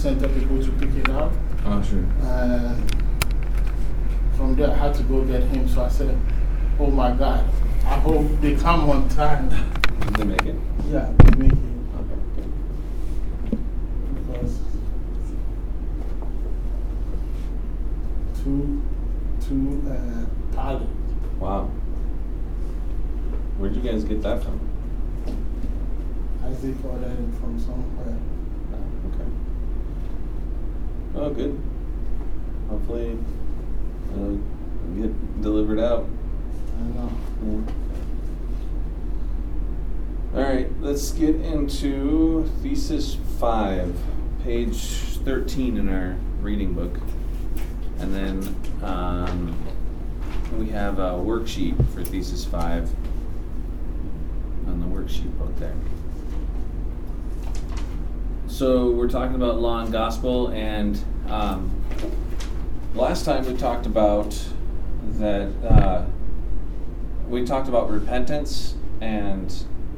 center people to pick it up. Oh, sure. Uh, from there, I had to go get him. So I said, Oh my God, I hope they come on time. Did they make it? Yeah, they make it. Okay. Because two, two uh, pallets. Wow. Where'd you guys get that from? Isaac ordered it from somewhere. Oh. Good. Hopefully, uh, get delivered out. I know. All right, let's get into thesis five, page 13 in our reading book. And then um, we have a worksheet for thesis five on the worksheet book there. So we're talking about law and gospel, and um, last time we talked about that. Uh, we talked about repentance and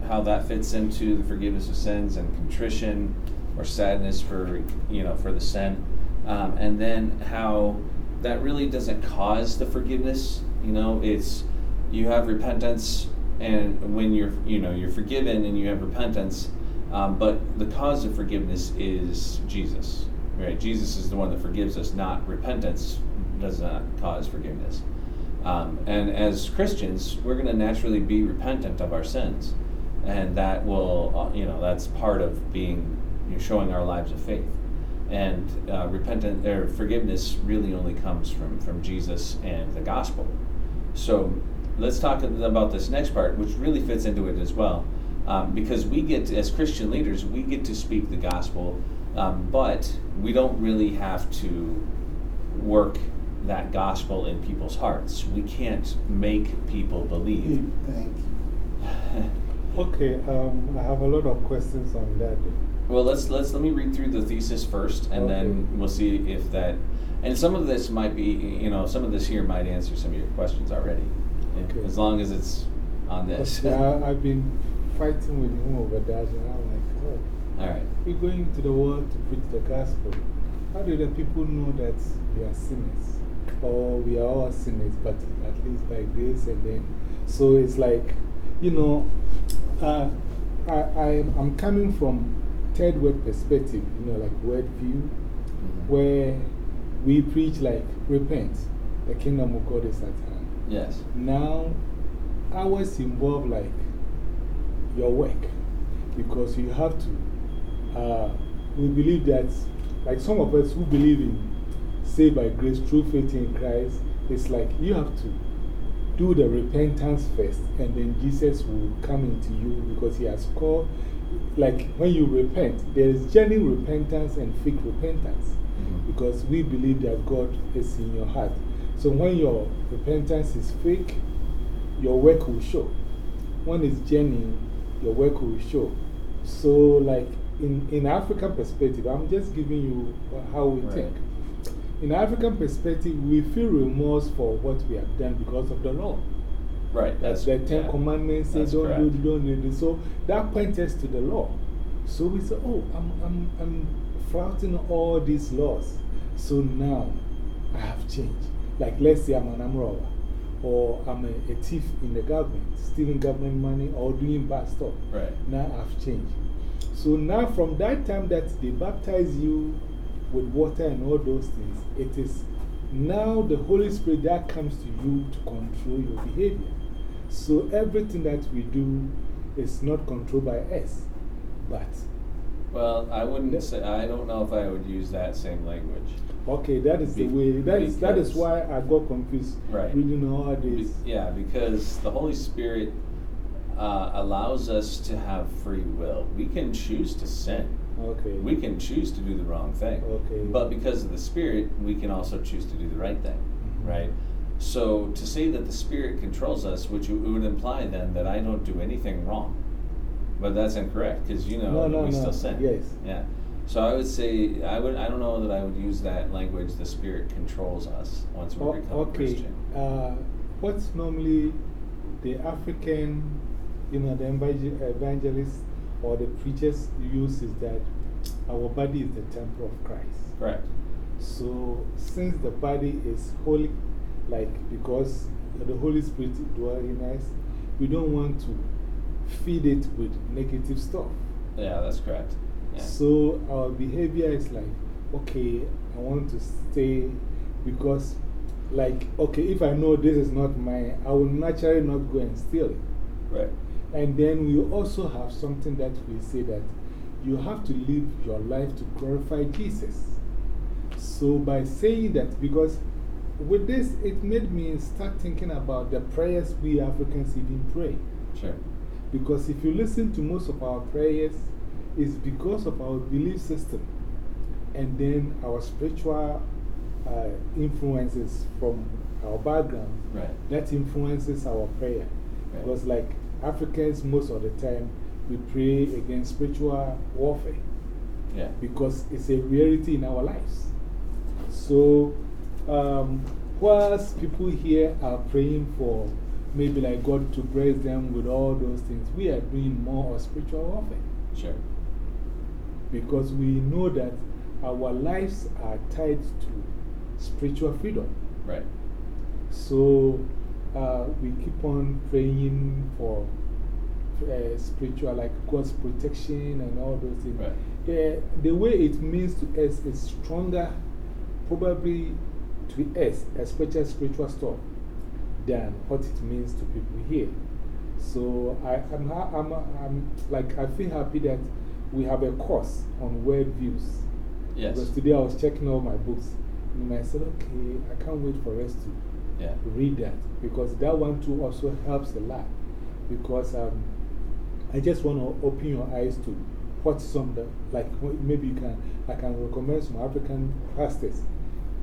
how that fits into the forgiveness of sins and contrition or sadness for you know for the sin, um, and then how that really doesn't cause the forgiveness. You know, it's you have repentance, and when you're you know you're forgiven and you have repentance, um, but the cause of forgiveness is Jesus. Right? Jesus is the one that forgives us, not repentance does not cause forgiveness. Um, and as Christians, we're going to naturally be repentant of our sins, and that will, uh, you know, that's part of being, you know, showing our lives of faith. And uh, repentant or forgiveness really only comes from from Jesus and the gospel. So let's talk about this next part, which really fits into it as well, um, because we get to, as Christian leaders, we get to speak the gospel, um, but we don't really have to work that gospel in people's hearts. We can't make people believe. Thank you. Okay, um, I have a lot of questions on that. well, let's let's let me read through the thesis first, and Okay. then we'll see if that. And some of this might be, you know, some of this here might answer some of your questions already, Okay. as long as it's on this. But, uh, I've been fighting with him over that, and I'm like, oh, All right. we're going to the world to preach the gospel. How do the people know that we are sinners? Or we are all sinners, but at least by grace and then. So it's like, you know, uh, I, I, I'm coming from third word perspective, you know, like word view, Mhm. where we preach like, repent, the kingdom of God is at hand. Yes. Now, ours involve like your work because you have to. Uh, we believe that, like some of us who believe in saved by grace through faith in Christ, it's like you have to do the repentance first, and then Jesus will come into you because He has called. Like when you repent, there is genuine repentance and fake repentance Mhm. because we believe that God is in your heart. So when your repentance is fake, your work will show. When it's genuine, your work will show. So, like in, in African perspective, I'm just giving you how we Right. think. In African perspective, we feel remorse for what we have done because of the law. Right. That's the Ten yeah. Commandments say, don't do, don't do this. So that points us to the law. So we say, oh, I'm, I'm, I'm flouting all these laws. So now I have changed. Like, let's say I'm an arm robber, or I'm a, a thief in the government, stealing government money, or doing bad stuff. Right. Now I've changed. So now, from that time that they baptize you with water and all those things, it is now the Holy Spirit that comes to you to control your behavior. So everything that we do is not controlled by us, but Well, I wouldn't say, I don't know if I would use that same language. okay, that is the way. That is, that is why I got confused Right. reading all Be- this. Yeah, because the Holy Spirit uh, allows us to have free will. We can choose to sin. Okay. We can choose to do the wrong thing. Okay. But because of the Spirit, we can also choose to do the right thing, Mhm. right? So to say that the Spirit controls us, which would imply then that I don't do anything wrong. But that's incorrect because you know No, no, we no. still sin. Yes. Yeah. So I would say I would I don't know that I would use that language. The Spirit controls us once we O- become okay. Christian. Uh, what's normally the African, you know, the evangel- evangelists or the preachers use is that our body is the temple of Christ. Right. So, since the body is holy, like because the Holy Spirit dwells in us, we don't want to feed it with negative stuff. Yeah, that's correct. Yeah. So, our behavior is like, okay, I want to stay because, like, okay, if I know this is not mine, I will naturally not go and steal it. Right. And then we also have something that we say that you have to live your life to glorify Jesus. So, by saying that, because with this, it made me start thinking about the prayers we Africans even pray. Sure. Because if you listen to most of our prayers, it's because of our belief system and then our spiritual uh, influences from our background Right. that influences our prayer. Right. Because, like Africans, most of the time, we pray against spiritual warfare Yeah. because it's a reality in our lives. So, um, whilst people here are praying for maybe like God to bless them with all those things, we are doing more of spiritual warfare Sure. because we know that our lives are tied to spiritual freedom. Right. So uh, we keep on praying for uh, spiritual, like God's protection and all those things. Right. Uh, the way it means to us is stronger, probably to us, especially spiritual stuff, than what it means to people here. So I, I'm, I'm, I'm like, I feel happy that we have a course on worldviews. Yes. Because today I was checking all my books and I said, okay, I can't wait for us to Yeah. read that because that one too also helps a lot. Because um, I just want to open your eyes to what some, the, like maybe you can, I can recommend some African pastors.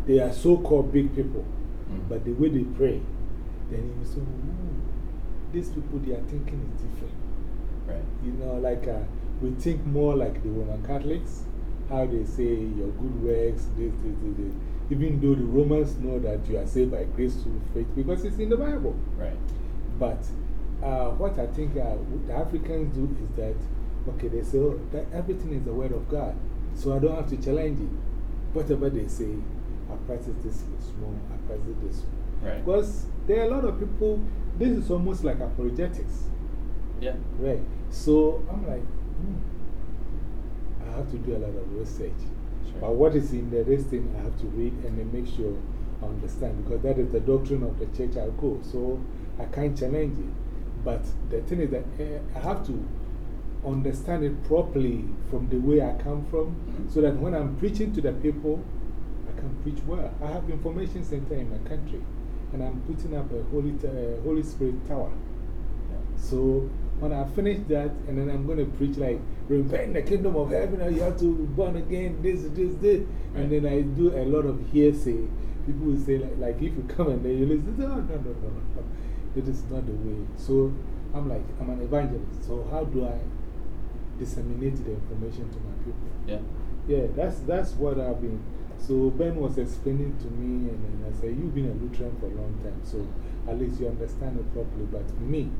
They are so called big people, Mm. but the way they pray, then you say, these people, their thinking is different. Right. You know, like uh, we think more like the Roman Catholics, how they say your good works, this, this, this, this. Even though the Romans know that you are saved by grace through faith because it's in the Bible. Right. But uh, what I think uh, the Africans do is that, okay, they say, oh, that everything is the word of God. So I don't have to challenge it. Whatever they say, I practice this small, I practice this small. Right. Because there are a lot of people, this is almost like apologetics. Yeah. Right. So I'm like, hmm, I have to do a lot of research. But what is in the thing, I have to read and then make sure I understand because that is the doctrine of the church I go. So I can't challenge it. But the thing is that eh, I have to understand it properly from the way I come from -hmm. so that when I'm preaching to the people, I can preach well. I have information center in my country and I'm putting up a Holy, uh, Holy Spirit tower. Yeah. So when I finish that, and then I'm going to preach like, repent the kingdom of heaven, you have to born again, this, this, this. And then I do a lot of hearsay. People will say, like, like if you come and then you listen, oh, no, no, no, no, no. That is not the way. So I'm like, I'm an evangelist. So how do I disseminate the information to my people? Yeah. Yeah, that's, that's what I've been. So Ben was explaining to me, and then I said, You've been a Lutheran for a long time, so at least you understand it properly. But me,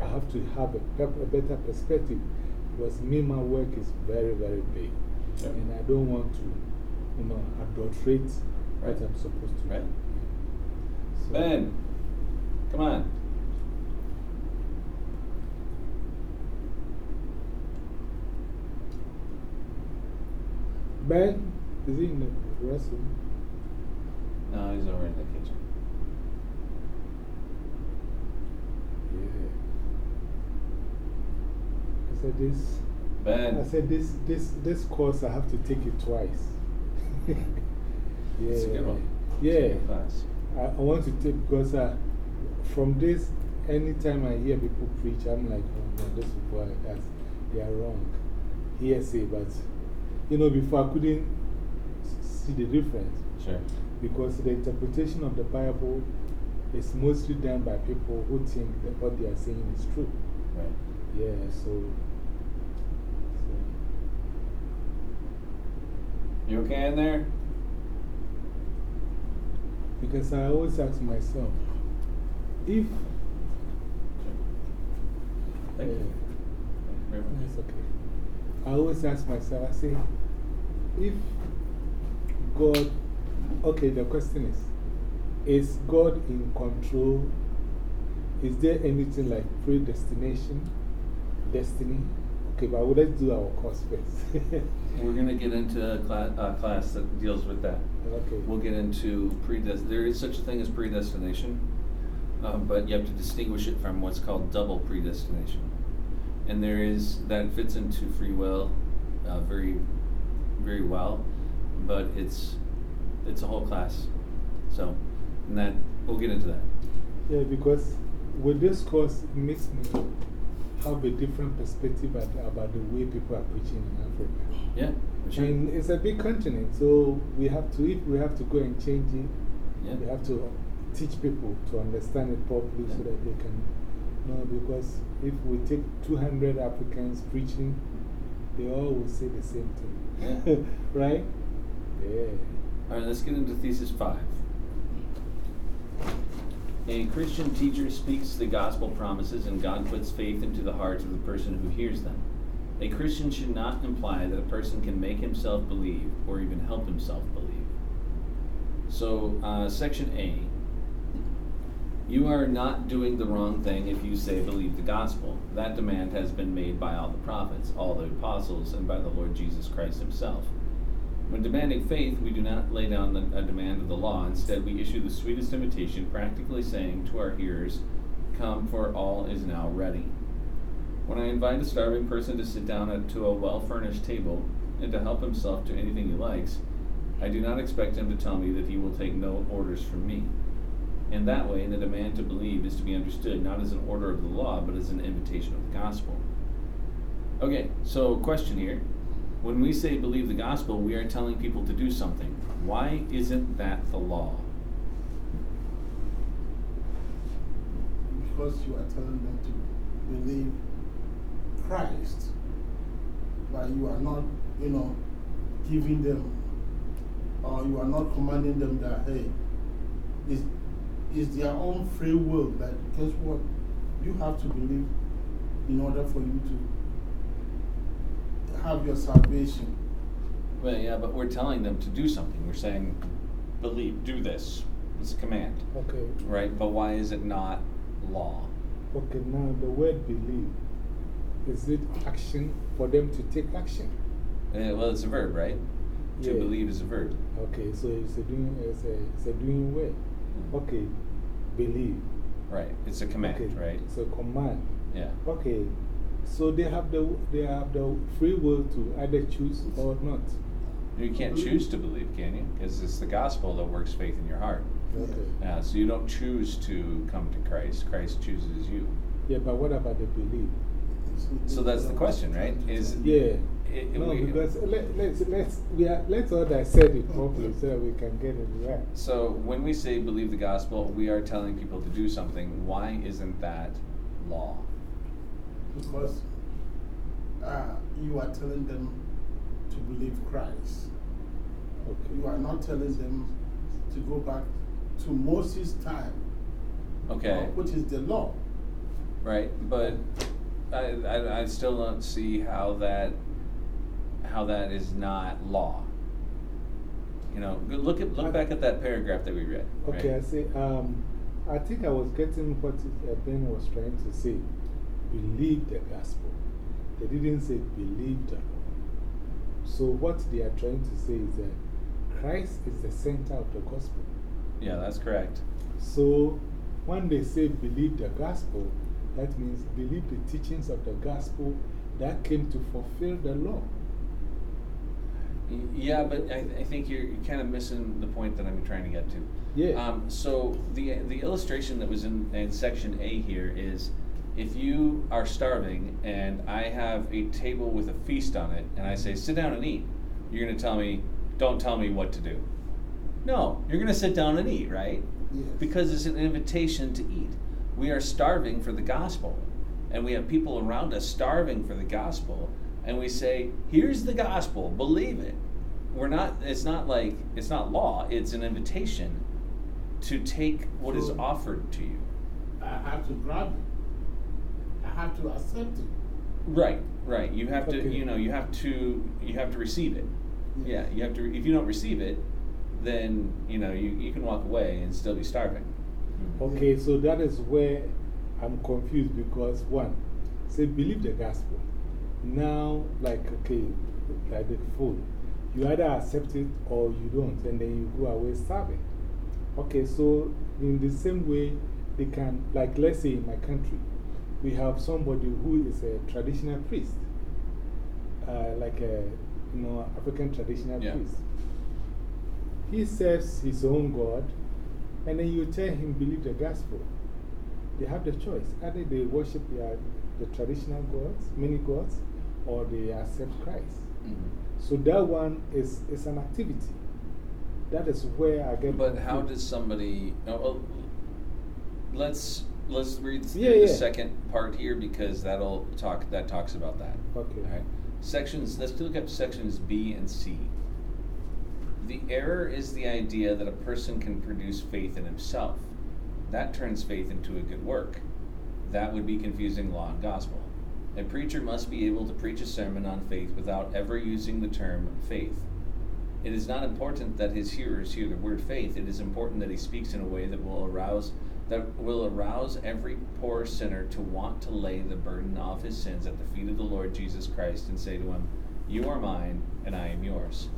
I have to have a, pep- a better perspective because me, my work is very, very big. And I don't want to, you know, adulterate Right. what I'm supposed to Right. do. So- Ben, come on. Ben, is he in the restroom? No, he's over in the kitchen. Yeah. I said, This. I said, this, this, this course, I have to take it twice. yeah. It's a good one. Yeah. It's a good class. I, I want to take because uh, from this, anytime I hear people preach, I'm like, oh no, this people are, that's, they are wrong. Hearsay, but you know, before I couldn't see the difference Sure. because the interpretation of the Bible is mostly done by people who think that what they are saying is true. Right. Yeah, so. so You okay in there? because I always ask myself, if. Thank you. Yeah. Thank you very much. That's okay. I always ask myself, I say, if God, okay, the question is Is God in control? Is there anything like predestination, destiny? Okay, but let's do our course first. We're going to get into a class, uh, class that deals with that. okay. We'll get into predest. There is such a thing as predestination, um, but you have to distinguish it from what's called double predestination. And there is that fits into free will uh, very, very well, but it's it's a whole class. So, and that we'll get into that. Yeah, because with this course, it makes me have a different perspective at, about the way people are preaching in Africa. Yeah, sure. And it's a big continent, so we have to, if we have to go and change it, Yeah. we have to teach people to understand it properly so that they can know. Because if we take 200 Africans preaching, they all will say the same thing. Yeah. right? Yeah. All right, let's get into thesis five. A Christian teacher speaks the gospel promises, and God puts faith into the hearts of the person who hears them. A Christian should not imply that a person can make himself believe or even help himself believe. So, uh, section A You are not doing the wrong thing if you say believe the gospel. That demand has been made by all the prophets, all the apostles, and by the Lord Jesus Christ himself. When demanding faith, we do not lay down the, a demand of the law. Instead, we issue the sweetest invitation, practically saying to our hearers, Come, for all is now ready. When I invite a starving person to sit down at, to a well furnished table and to help himself to anything he likes, I do not expect him to tell me that he will take no orders from me. In that way, the demand to believe is to be understood not as an order of the law, but as an invitation of the gospel. Okay, so question here. When we say believe the gospel, we are telling people to do something. Why isn't that the law? Because you are telling them to believe Christ, but you are not, you know, giving them, or you are not commanding them that, hey, it's, it's their own free will that, guess what? You have to believe in order for you to have your salvation. Well, yeah, but we're telling them to do something. We're saying, believe, do this. It's a command, Okay. right? But why is it not law? Okay, now the word believe, is it action for them to take action? Uh, well, it's a verb, right? To Yeah. believe is a verb. Okay, so it's a doing, it's a, it's a doing word. Okay, believe. Right. It's a command, okay. right? It's a command. Yeah. Okay, so they have the, they have the free will to either choose or not. You can't choose to believe, can you? Because it's the gospel that works faith in your heart. Okay. Uh, so you don't choose to come to Christ, Christ chooses you. Yeah, but what about the belief? So that's the question, right? Is Yeah. it, No, we- because let, let's, let's, we are, let's all dissect it properly so that we can get it right. So when we say believe the gospel, we are telling people to do something. Why isn't that law? Because uh, you are telling them to believe Christ. Okay. You are not telling them to go back to Moses' time, Okay, uh, which is the law. right? But I, I, I still don't see how that how that is not law. You know, look at look back at that paragraph that we read. right? Okay, I see. um, I think I was getting what it- uh, Ben was trying to say. Believe the gospel. They didn't say believe the law. So, what they are trying to say is that Christ is the center of the gospel. Yeah, that's correct. So, when they say believe the gospel, that means believe the teachings of the gospel that came to fulfill the law. Yeah, but I, I think you're, you're kind of missing the point that I'm trying to get to. Yeah. Um, so the, the illustration that was in, in section A here is if you are starving and I have a table with a feast on it and I say, sit down and eat, you're going to tell me, don't tell me what to do. No, you're going to sit down and eat, right? Yes. Because it's an invitation to eat. We are starving for the gospel. And we have people around us starving for the gospel. And we say, here's the gospel, believe it. We're not, it's not like, it's not law, it's an invitation to take what is offered to you. I have to grab it. I have to accept it. Right, right. You have to, you know, you have to, you have to receive it. Yeah, you have to. If you don't receive it, then you know you, you can walk away and still be starving. Mm-hmm. Okay, so that is where I'm confused because one, say believe the gospel. Now, like, okay, like the food, you either accept it or you don't, and then you go away starving. Okay, so in the same way, they can, like, let's say in my country, we have somebody who is a traditional priest, uh, like a you know, African traditional priest. He serves his own God, and then you tell him, believe the gospel. They have the choice. Either they worship their, the traditional gods, many gods, or they accept Christ. -hmm. So that one is, is an activity. That is where I get. But how does somebody. Oh, well, let's let's read yeah, the yeah. second part here because that'll talk that talks about that. Okay. All right. Sections. Let's look at sections B and C. The error is the idea that a person can produce faith in himself. That turns faith into a good work. That would be confusing law and gospel. A preacher must be able to preach a sermon on faith without ever using the term faith. It is not important that his hearers hear the word faith. It is important that he speaks in a way that will arouse that will arouse every poor sinner to want to lay the burden of his sins at the feet of the Lord Jesus Christ and say to him, "You are mine and I am yours."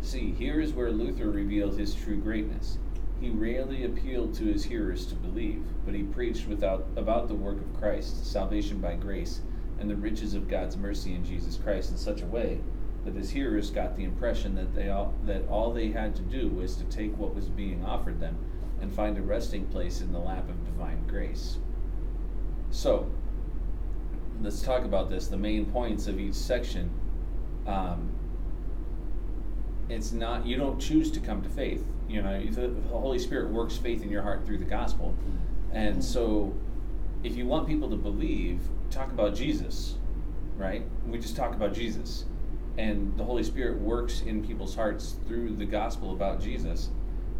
See, here is where Luther revealed his true greatness. He rarely appealed to his hearers to believe, but he preached without, about the work of Christ, salvation by grace, and the riches of God's mercy in Jesus Christ in such a way that his hearers got the impression that, they all, that all they had to do was to take what was being offered them and find a resting place in the lap of divine grace. So, let's talk about this the main points of each section. Um, it's not, you don't choose to come to faith. You know, the, the Holy Spirit works faith in your heart through the gospel. And so, if you want people to believe, talk about Jesus, right? We just talk about Jesus. And the Holy Spirit works in people's hearts through the gospel about Jesus.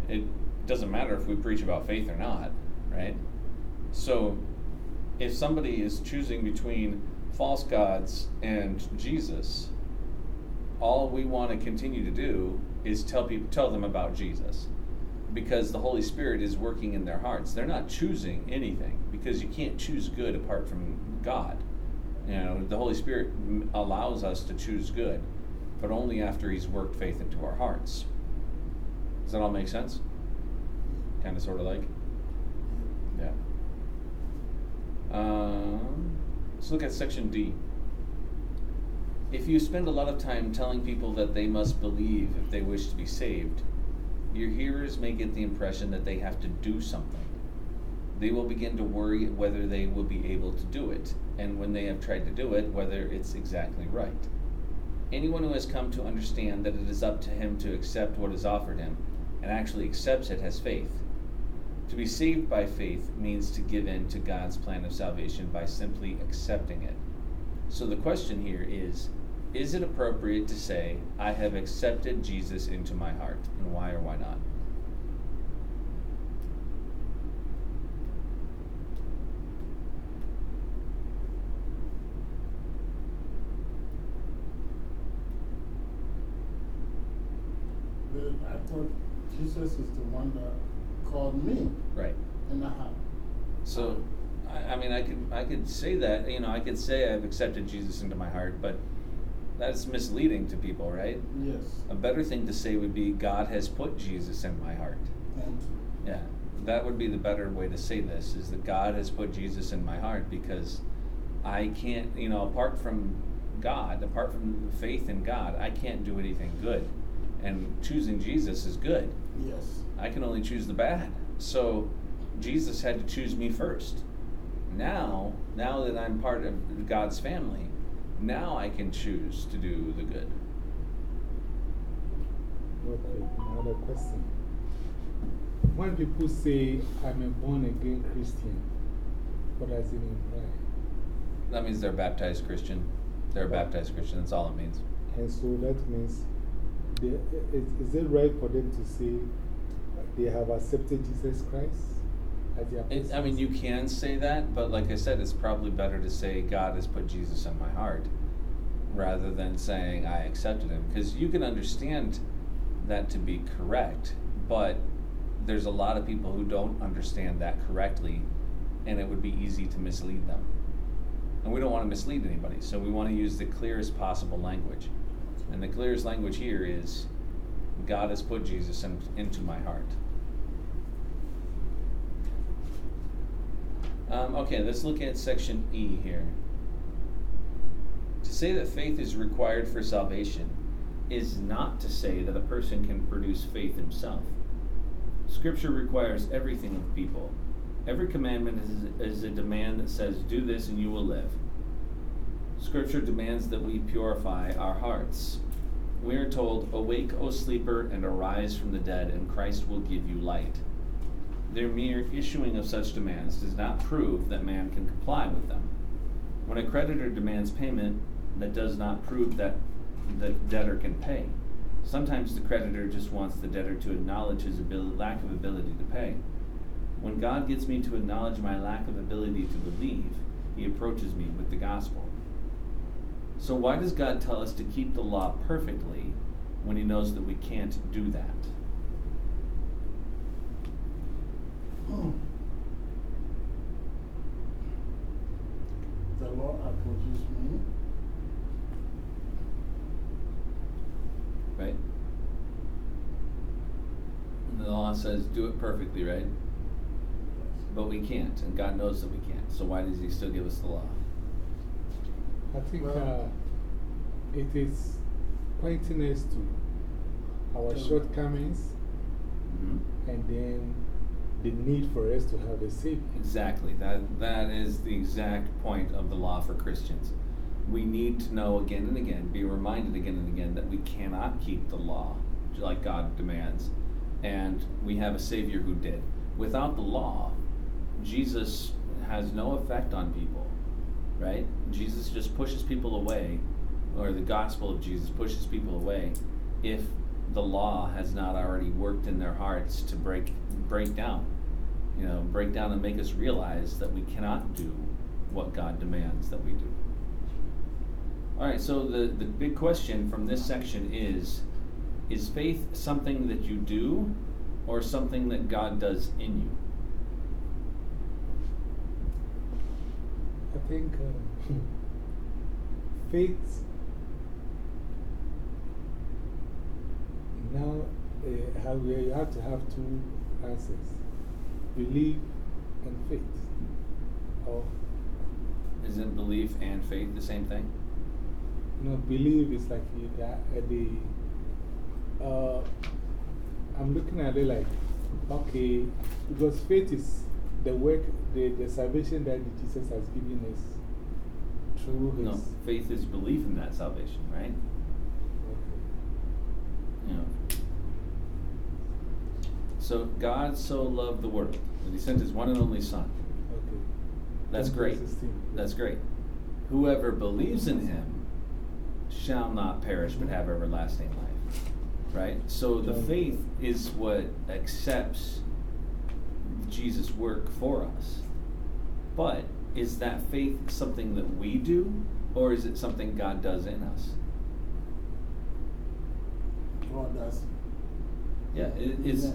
It doesn't matter if we preach about faith or not, right? So, if somebody is choosing between false gods and Jesus, all we want to continue to do is tell people tell them about Jesus because the Holy Spirit is working in their hearts. They're not choosing anything because you can't choose good apart from God. You know, the Holy Spirit allows us to choose good, but only after He's worked faith into our hearts. Does that all make sense? Kind of, sort of like? Yeah. Um, let's look at section D. If you spend a lot of time telling people that they must believe if they wish to be saved, your hearers may get the impression that they have to do something. They will begin to worry whether they will be able to do it, and when they have tried to do it, whether it's exactly right. Anyone who has come to understand that it is up to him to accept what is offered him and actually accepts it has faith. To be saved by faith means to give in to God's plan of salvation by simply accepting it. So the question here is Is it appropriate to say, I have accepted Jesus into my heart, and why or why not? I thought Jesus is the one that called me. Right. And I have. So, I, I mean, I could I could say that you know I could say I've accepted Jesus into my heart, but that's misleading to people, right? Yes. A better thing to say would be God has put Jesus in my heart. Yeah, that would be the better way to say this is that God has put Jesus in my heart because I can't, you know, apart from God, apart from faith in God, I can't do anything good. And choosing Jesus is good. yes. I can only choose the bad. So Jesus had to choose me first. Now, now that I'm part of God's family, now I can choose to do the good. Okay, another question. When people say, I'm a born again Christian, what does it imply? That means they're a baptized Christian. They're a oh. baptized Christian. That's all it means. And so that means, they, is, is it right for them to say they have accepted Jesus Christ It, I mean, you can say that, but like I said, it's probably better to say God has put Jesus in my heart. rather than saying I accepted him. Because you can understand that to be correct, but there's a lot of people who don't understand that correctly, and it would be easy to mislead them. And we don't want to mislead anybody, so we want to use the clearest possible language. And the clearest language here is God has put Jesus in, into my heart. Um, okay, let's look at section E here. To say that faith is required for salvation is not to say that a person can produce faith himself. Scripture requires everything of people. Every commandment is, is a demand that says, Do this and you will live. Scripture demands that we purify our hearts. We are told, Awake, O sleeper, and arise from the dead, and Christ will give you light. Their mere issuing of such demands does not prove that man can comply with them. When a creditor demands payment, that does not prove that the debtor can pay. Sometimes the creditor just wants the debtor to acknowledge his lack of ability to pay. When God gets me to acknowledge my lack of ability to believe, he approaches me with the gospel. So, why does God tell us to keep the law perfectly when he knows that we can't do that? Hmm. The Lord approaches me. Right? And the law says do it perfectly, right? But we can't, and God knows that we can't. So why does He still give us the law? I think Well- uh, it is pointing us to our Yeah. shortcomings Mm-hmm. and then the need for us to have a Savior. Exactly. That that is the exact point of the law for Christians. We need to know again and again, be reminded again and again that we cannot keep the law like God demands. And we have a Savior who did. Without the law, Jesus has no effect on people. Right? Jesus just pushes people away, or the gospel of Jesus pushes people away if the law has not already worked in their hearts to break break down you know, break down and make us realize that we cannot do what God demands that we do. All right, so the, the big question from this section is Is faith something that you do or something that God does in you? I think uh, faith now uh, how we have to have two answers belief and faith. Or, Isn't belief and faith the same thing? you know, belief is like uh, the. Uh, I'm looking at it like, okay, because faith is the work, the, the salvation that Jesus has given us through his. No, faith is belief in that salvation, right? Okay. You know. So God so loved the world that he sent his one and only Son. Okay. That's great. 3:16. That's great. Whoever believes in him shall not perish but have everlasting life. Right? So the faith is what accepts Jesus' work for us. But is that faith something that we do or is it something God does in us? God does. Yeah, it, it's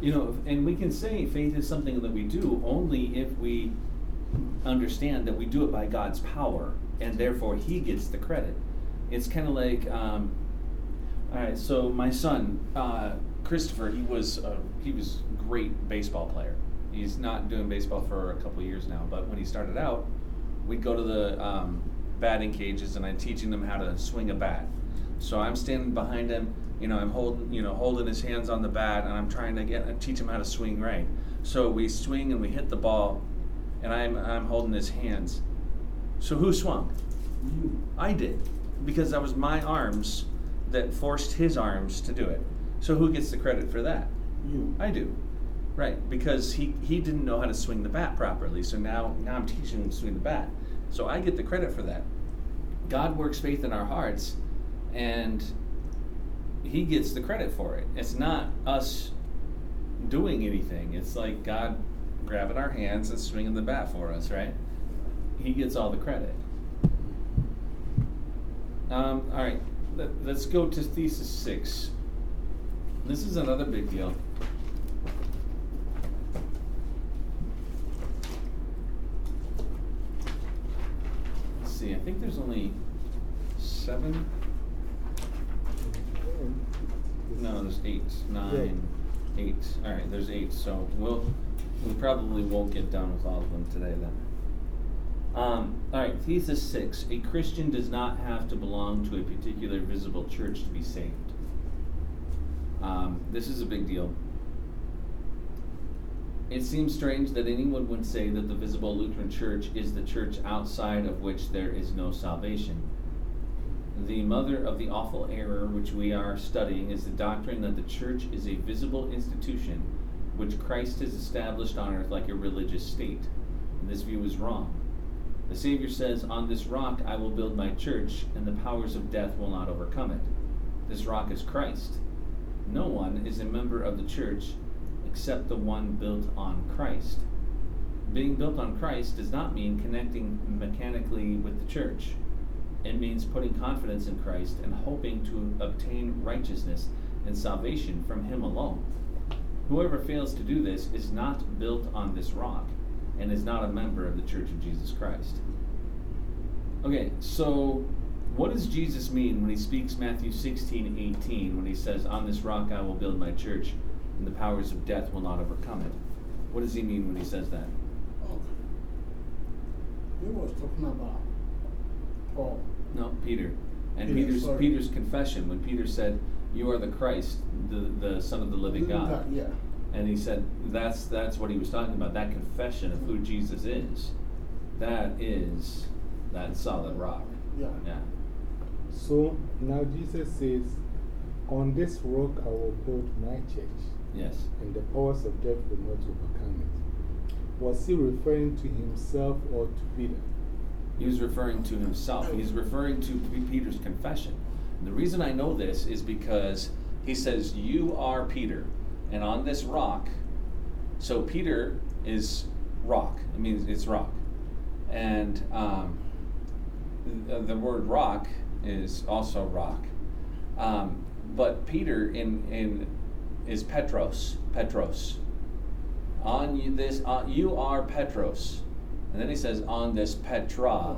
you know, and we can say faith is something that we do only if we understand that we do it by God's power, and therefore He gets the credit. It's kind of like, um, all right. So my son uh, Christopher, he was uh, he was a great baseball player. He's not doing baseball for a couple years now, but when he started out, we'd go to the um, batting cages, and I'm teaching them how to swing a bat. So I'm standing behind him, you know, I'm holding, you know, holding his hands on the bat, and I'm trying to get teach him how to swing right. So we swing and we hit the ball, and I'm I'm holding his hands. So who swung? You. I did, because that was my arms that forced his arms to do it. So who gets the credit for that? You. I do. Right, because he, he didn't know how to swing the bat properly, so now, now I'm teaching him to swing the bat. So I get the credit for that. God works faith in our hearts, and he gets the credit for it. It's not us doing anything, it's like God grabbing our hands and swinging the bat for us, right? He gets all the credit. Um, all right, let, us go to thesis six. This is another big deal. Let's see, I think there's only seven. No, there's eight, nine, eight. All right, there's eight. So we'll we probably won't get done with all of them today then. Um, all right, thesis six: A Christian does not have to belong to a particular visible church to be saved. Um, this is a big deal. It seems strange that anyone would say that the visible Lutheran Church is the church outside of which there is no salvation. The mother of the awful error which we are studying is the doctrine that the church is a visible institution which Christ has established on earth like a religious state. And this view is wrong. The Savior says, On this rock I will build my church, and the powers of death will not overcome it. This rock is Christ. No one is a member of the church except the one built on Christ. Being built on Christ does not mean connecting mechanically with the church. It means putting confidence in Christ and hoping to obtain righteousness and salvation from Him alone. Whoever fails to do this is not built on this rock and is not a member of the Church of Jesus Christ. Okay, so what does Jesus mean when he speaks Matthew 16, 18, when he says, On this rock I will build my church, and the powers of death will not overcome it? What does he mean when he says that? Okay. He was talking about Paul. No, Peter. And Peter, Peter's sorry. Peter's confession when Peter said, "You are the Christ, the the Son of the living God." Yeah. And he said that's that's what he was talking about. That confession of who mm-hmm. Jesus is. That is that solid rock. Yeah. Yeah. So now Jesus says, On this rock I will build my church, Yes. and the powers of death will not overcome it. Was he referring to himself or to Peter? He was referring to himself. He's referring to Peter's confession. And the reason I know this is because he says, You are Peter, and on this rock, so Peter is rock. It means it's rock. And um, the, the word rock is also rock. Um, but Peter in, in is Petros. Petros. On you, this, uh, you are Petros. And then he says, On this Petra,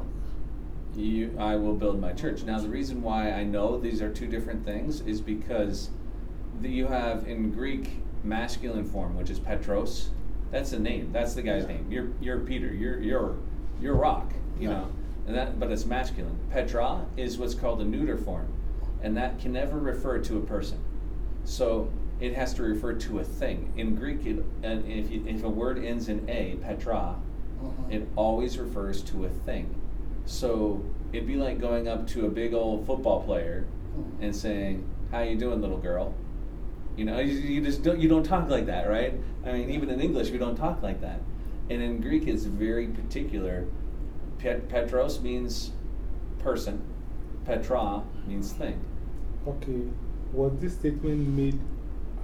you, I will build my church. Now, the reason why I know these are two different things is because the, you have in Greek masculine form, which is Petros. That's the name. That's the guy's Yeah. name. You're, you're Peter. You're, you're, you're rock, you Yeah. know. And that, but it's masculine. Petra is what's called a neuter form, and that can never refer to a person. So it has to refer to a thing. In Greek, it, and if, you, if a word ends in a, Petra, Uh-huh. it always refers to a thing. So it'd be like going up to a big old football player Mhm. and saying, "How you doing, little girl?" You know, you, you just don't you don't talk like that, right? I mean, even in English, we don't talk like that. And in Greek, it's very particular. Pet, Petros means person. Petra means thing. Okay, was this statement made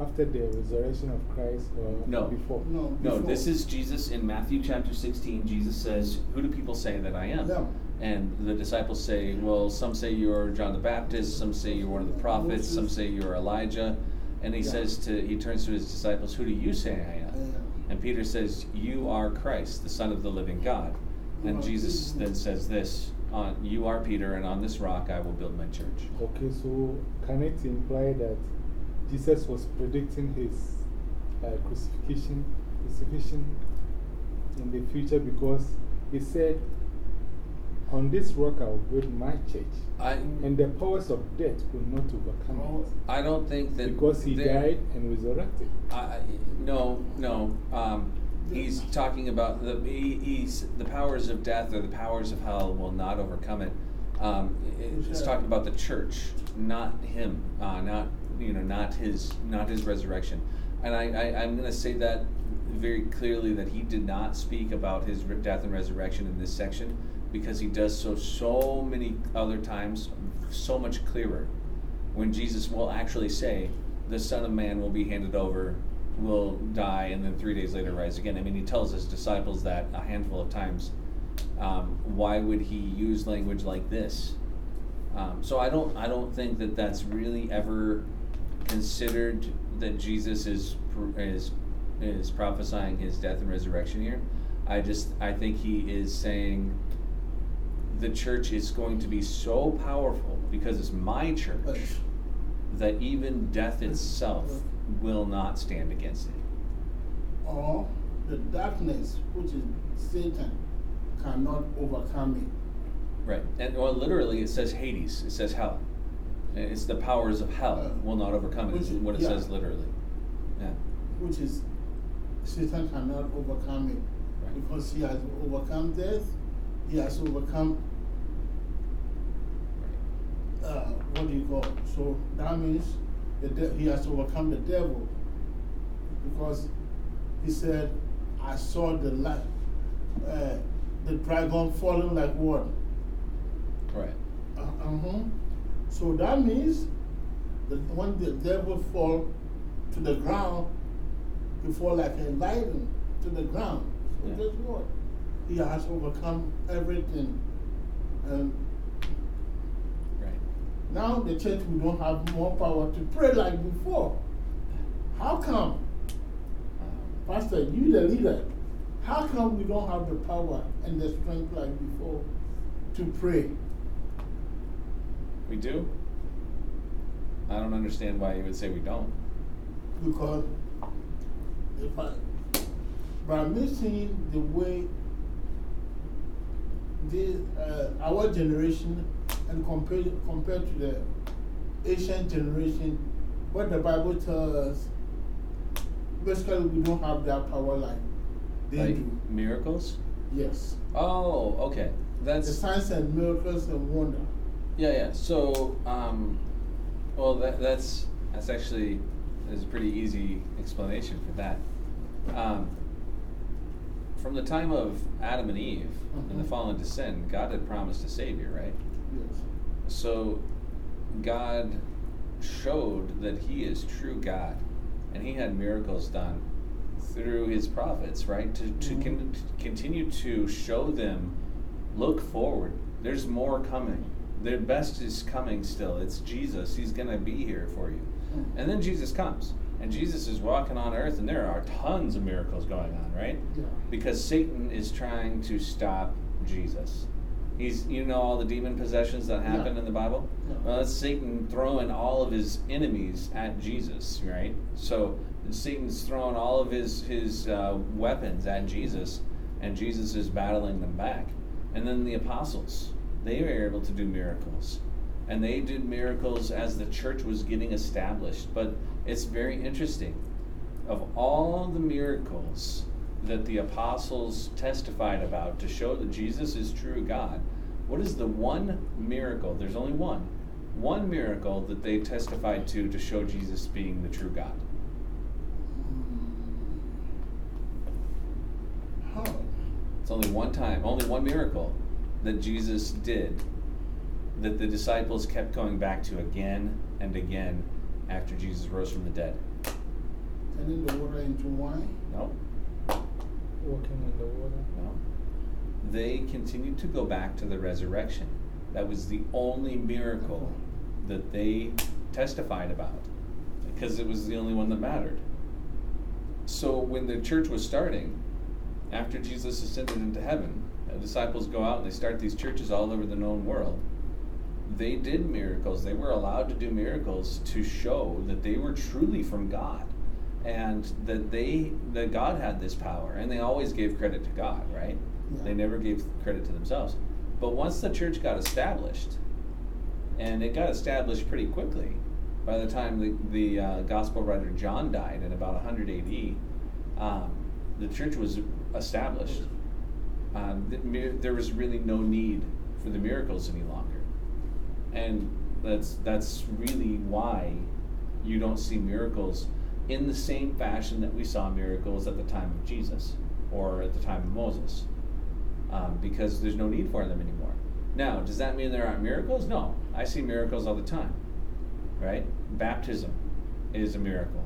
after the resurrection of Christ or No. before? No. No, before. this is Jesus in Matthew chapter 16. Jesus says, Who do people say that I am? Yeah. And the disciples say, Well, some say you're John the Baptist, some say you're one of the prophets, some say you're Elijah. And he Yeah. says to, he turns to his disciples, Who do you say I am? Yeah. And Peter says, You are Christ, the Son of the living God. And Jesus then says this, on, You are Peter, and on this rock I will build my church. Okay, so can it imply that Jesus was predicting his uh, crucifixion, crucifixion in the future because he said, On this rock I will build my church, I, and the powers of death will not overcome Oh, I don't think that. Because he there- died and resurrected. I, no, no. Um, he's talking about the he, he's the powers of death or the powers of hell will not overcome it. Um, it- it's talking about the church, not him, uh, not you know, not his, not his resurrection. And I, I I'm going to say that very clearly that he did not speak about his death and resurrection in this section because he does so so many other times, so much clearer when Jesus will actually say, the Son of Man will be handed over, will die, and then three days later rise again. I mean, he tells his disciples that a handful of times. Um, why would he use language like this? Um, so I don't I don't think that that's really ever considered that Jesus is is is prophesying his death and resurrection here. I just I think he is saying the church is going to be so powerful because it's my church that even death itself will not stand against it. Or the darkness, which is Satan, cannot overcome it. Right. And well, literally, it says Hades. It says hell. It's the powers of hell will not overcome it. Is what it yeah. says literally. Yeah. which is Satan cannot overcome it Right. because he has overcome death, he has overcome uh, what do you call it? So that means the de- he has to overcome the devil because he said, I saw the light, uh, the dragon falling like water. Right. Uh, uh-huh. So that means that when the devil fall to the ground, he fall like a to the ground. So Yeah. guess what? He has overcome everything. And Right. now the church we don't have more power to pray like before. How come? Um, Pastor, you the leader. How come we don't have the power and the strength like before to pray? We do. I don't understand why you would say we don't. because if I, by missing the way the, uh, our generation and compared, compared to the ancient generation, what the Bible tells us, basically we don't have that power like they like do. miracles. Yes. Oh, okay. That's the signs and miracles and wonder. Yeah, yeah. So, um, well, that, that's that's actually there's a pretty easy explanation for that. Um, from the time of Adam and Eve and the Mhm. fall into sin, God had promised a savior, right? Yes. So, God showed that He is true God, and He had miracles done through His prophets, right? To to Mhm. con- continue to show them, look forward. There's more coming. The best is coming still. It's Jesus. He's gonna be here for you. And then Jesus comes, and Jesus is walking on earth, and there are tons of miracles going on, right? Yeah. because Satan is trying to stop Jesus. He's, you know, all the demon possessions that happen Yeah. in the Bible. Yeah. Well, that's Satan throwing all of his enemies at Jesus, right? So Satan's throwing all of his his uh, weapons at Jesus, and Jesus is battling them back. And then the apostles, they were able to do miracles, and they did miracles as the church was getting established. But it's very interesting of all the miracles that the apostles testified about to show that Jesus is true God, what is the one miracle? There's only one. One miracle that they testified to to show Jesus being the true God. How? It's only one time, only one miracle that Jesus did that the disciples kept going back to again and again after Jesus rose from the dead. Turning the water into wine? No, Walking on the water. no. They continued to go back to the resurrection. That was the only miracle uh-huh. that they testified about because it was the only one that mattered. So when the church was starting, after Jesus ascended into heaven, the disciples go out and they start these churches all over the known world. They did miracles. They were allowed to do miracles to show that they were truly from God and that they that God had this power and they always gave credit to God, right? Yeah. They never gave credit to themselves. But once the church got established, and it got established pretty quickly, by the time the, the uh, gospel writer John died in about 100 AD, um, the church was established. Um, the, there was really no need for the miracles any longer, and that's that's really why you don't see miracles in the same fashion that we saw miracles at the time of Jesus or at the time of Moses, um, because there's no need for them anymore. Now, does that mean there aren't miracles? No, I see miracles all the time, right? Baptism is a miracle.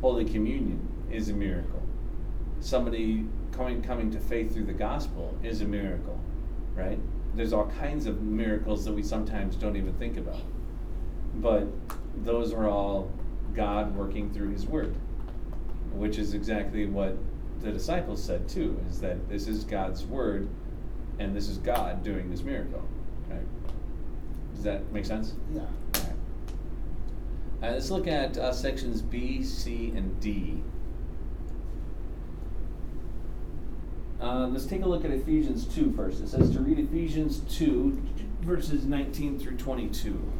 Holy Communion is a miracle. Somebody coming coming to faith through the gospel is a miracle, right? there's all kinds of miracles that we sometimes don't even think about. But those are all God working through His Word, which is exactly what the disciples said too, is that this is God's Word and this is God doing this miracle. Right? Does that make sense? Yeah. All right. Uh, let's look at uh, sections B, C, and D. Uh, let's take a look at Ephesians 2 first. It says to read Ephesians 2, verses 19 through 22.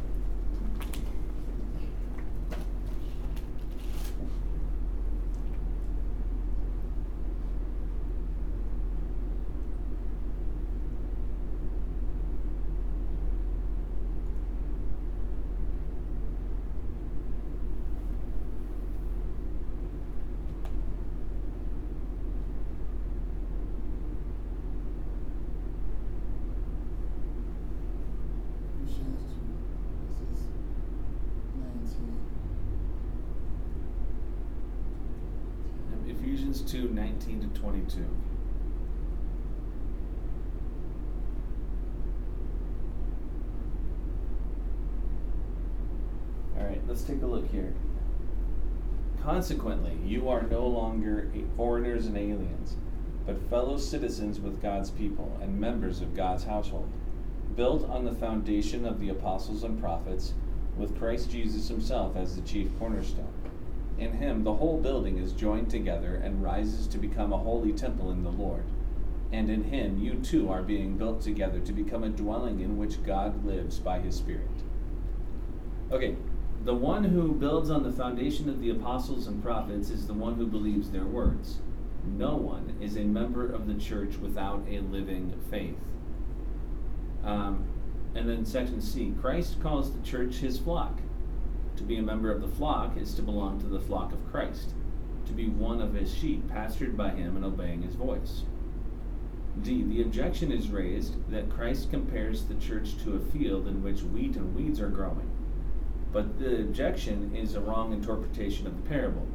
Ephesians 2, this is 19. Ephesians 2, 19 to 22. All right, let's take a look here. Consequently, you are no longer foreigners and aliens, but fellow citizens with God's people and members of God's household, built on the foundation of the apostles and prophets, with Christ Jesus himself as the chief cornerstone. In him, the whole building is joined together and rises to become a holy temple in the Lord. And in him, you too are being built together to become a dwelling in which God lives by his Spirit. Okay, the one who builds on the foundation of the apostles and prophets is the one who believes their words. No one is a member of the church without a living faith. Um, and then section C Christ calls the church his flock. To be a member of the flock is to belong to the flock of Christ, to be one of his sheep, pastured by him and obeying his voice. D. The objection is raised that Christ compares the church to a field in which wheat and weeds are growing. But the objection is a wrong interpretation of the parable.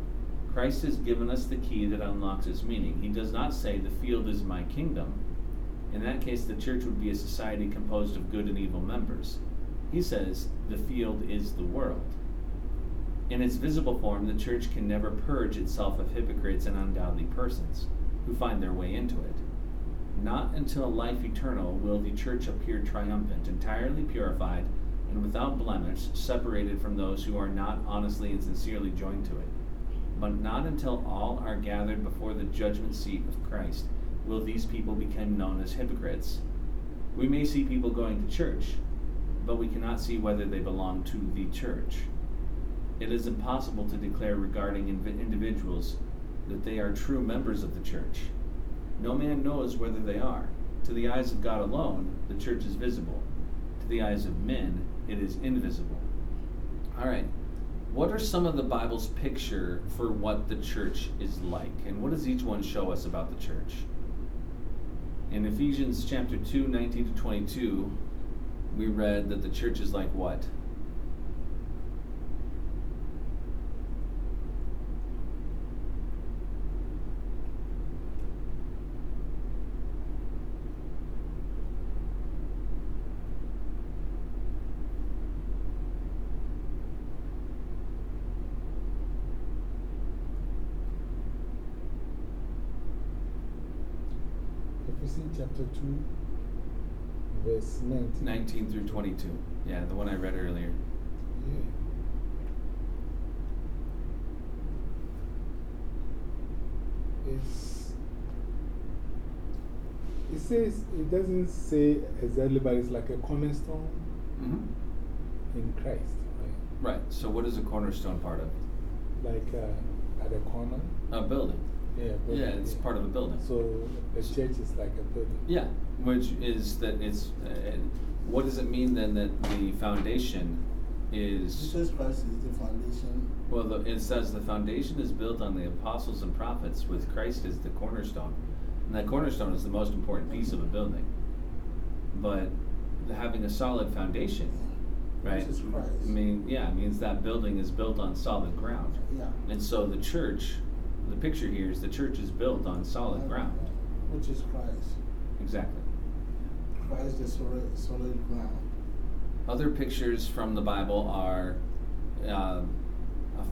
Christ has given us the key that unlocks its meaning. He does not say, The field is my kingdom. In that case, the church would be a society composed of good and evil members. He says, The field is the world. In its visible form, the church can never purge itself of hypocrites and ungodly persons who find their way into it. Not until life eternal will the church appear triumphant, entirely purified, and without blemish, separated from those who are not honestly and sincerely joined to it. But not until all are gathered before the judgment seat of Christ will these people become known as hypocrites. We may see people going to church, but we cannot see whether they belong to the church. It is impossible to declare regarding inv- individuals that they are true members of the church. No man knows whether they are. To the eyes of God alone, the church is visible. To the eyes of men, it is invisible. All right. What are some of the Bible's picture for what the church is like? And what does each one show us about the church? In Ephesians chapter 2, 19 to 22, we read that the church is like what? Ephesians chapter 2, verse 19. 19 through 22. Yeah, the one I read earlier. Yeah. It's, it says, it doesn't say exactly, but it's like a cornerstone Mm-hmm. in Christ, right? Right. So, what is a cornerstone part of? Like uh, at a corner. A building. Yeah, building, Yeah, it's part of a building. So the church is like a building. Yeah, which is that it's. Uh, what does it mean then that the foundation is. Jesus Christ is the foundation. Well, the, it says the foundation is built on the apostles and prophets, with Christ as the cornerstone. And that cornerstone is the most important piece of a building. But having a solid foundation, right? Jesus Christ. I mean, yeah, it means that building is built on solid ground. Yeah. And so the church, the picture here is the church is built on solid ground. Which is Christ. Exactly. Christ the solid, solid ground. Other pictures from the Bible are uh,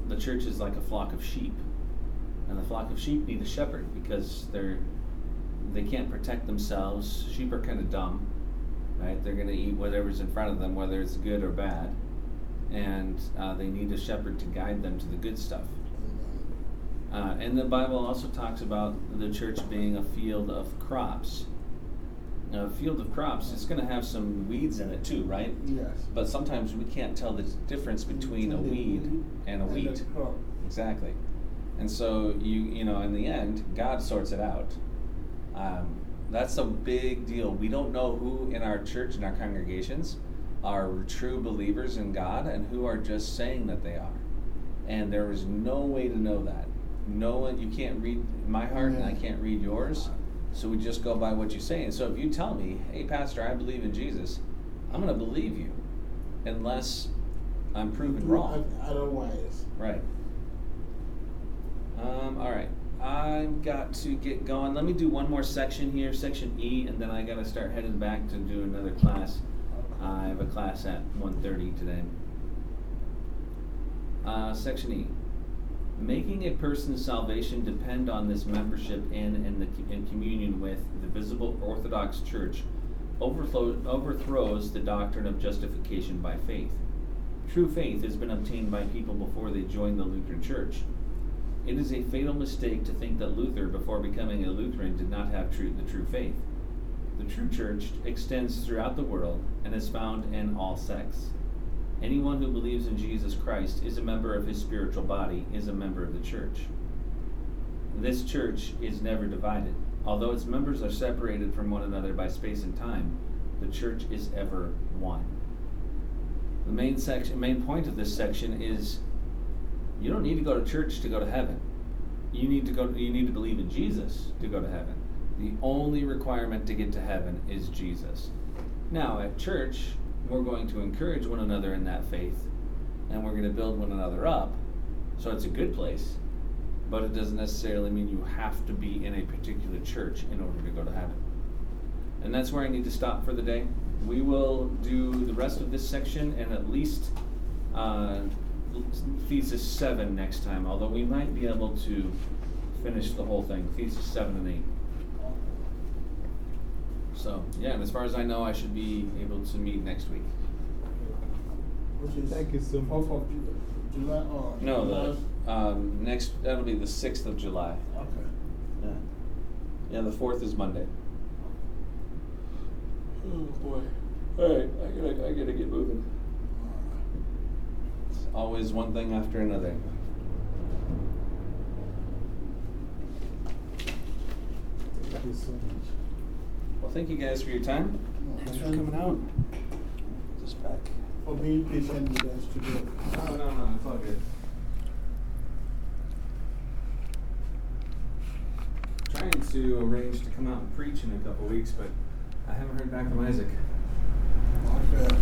the church is like a flock of sheep, and the flock of sheep need a shepherd because they're they can't protect themselves. Sheep are kind of dumb, right? They're going to eat whatever's in front of them, whether it's good or bad, and uh, they need a shepherd to guide them to the good stuff. Uh, and the Bible also talks about the church being a field of crops. Now, a field of crops, it's going to have some weeds in it too, right? Yes. But sometimes we can't tell the difference between a weed and a And wheat. Exactly. And so you you know in the end God sorts it out. Um, that's a big deal. We don't know who in our church and our congregations are true believers in God and who are just saying that they are. And there is no way to know that. No one you can't read my heart and I can't read yours. So we just go by what you say. And so if you tell me, "Hey pastor, I believe in Jesus," I'm going to believe you unless I'm proven wrong. Otherwise. Right. Um, all right. I've got to get going. Let me do one more section here, section E, and then I got to start heading back to do another class. I have a class at 1.30 today. Uh, section E. Making a person's salvation depend on this membership in and the in communion with the visible Orthodox Church overthrows the doctrine of justification by faith. True faith has been obtained by people before they join the Lutheran Church. It is a fatal mistake to think that Luther, before becoming a Lutheran, did not have true, the true faith. The true church extends throughout the world and is found in all sects. Anyone who believes in Jesus Christ is a member of his spiritual body, is a member of the church. This church is never divided. Although its members are separated from one another by space and time, the church is ever one. The main section, main point of this section is you don't need to go to church to go to heaven. You need to go. You need to believe in Jesus to go to heaven. The only requirement to get to heaven is Jesus. Now, at church, we're going to encourage one another in that faith, and we're going to build one another up. So it's a good place, but it doesn't necessarily mean you have to be in a particular church in order to go to heaven. And that's where I need to stop for the day. We will do the rest of this section and at least uh, thesis 7 next time, although we might be able to finish the whole thing, thesis 7 and 8. So, yeah, and as far as I know, I should be able to meet next week. Which is Thank you so much. Fourth of Ju- July or? No, July? the um, next, that'll be the 6th of July. Okay. Yeah. Yeah, the 4th is Monday. Oh boy. All right, I gotta, I gotta get moving. It's always one thing after another. Thank you so much. Well, thank you guys for your time. Thanks for coming out. Just back. For being patient with us today. No, no, no, it's all good. Trying to arrange to come out and preach in a couple weeks, but I haven't heard back from Isaac. Okay.